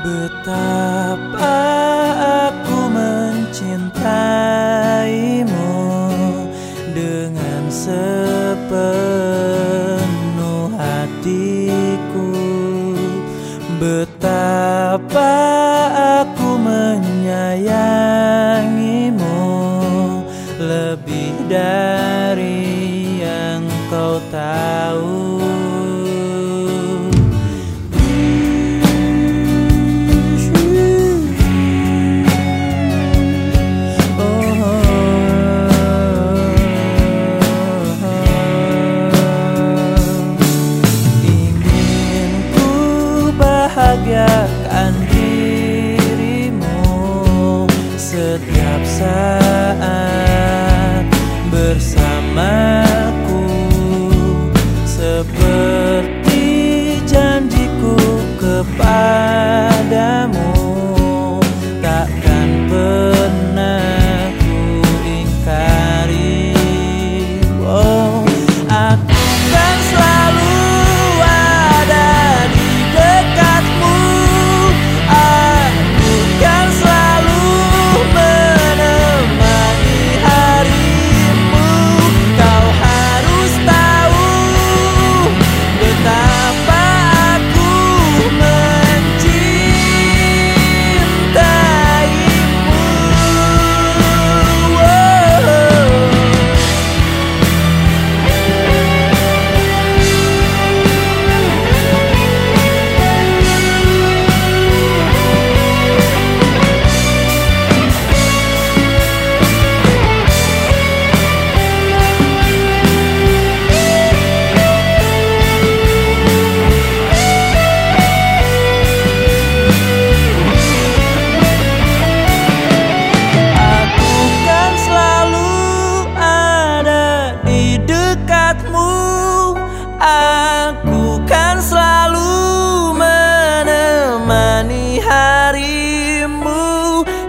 Betapa aku mencintaimu dengan sepenuh hatiku. Betapa aku menyayangi bahagiakan dirimu setiap saat.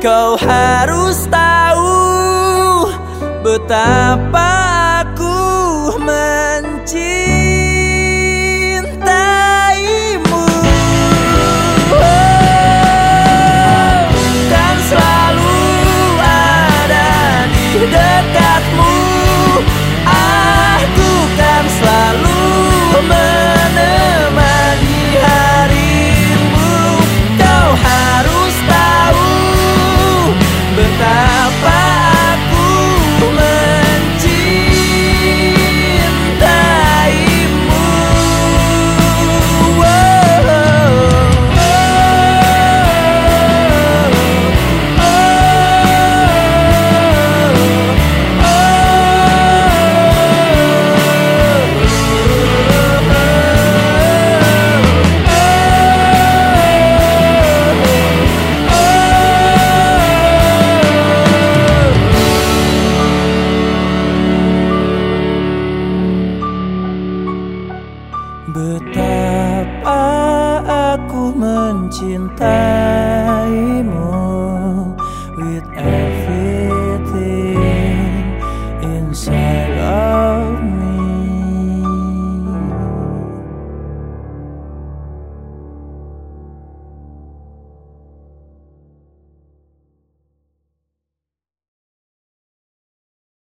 Kau harus tahu betapa mencintai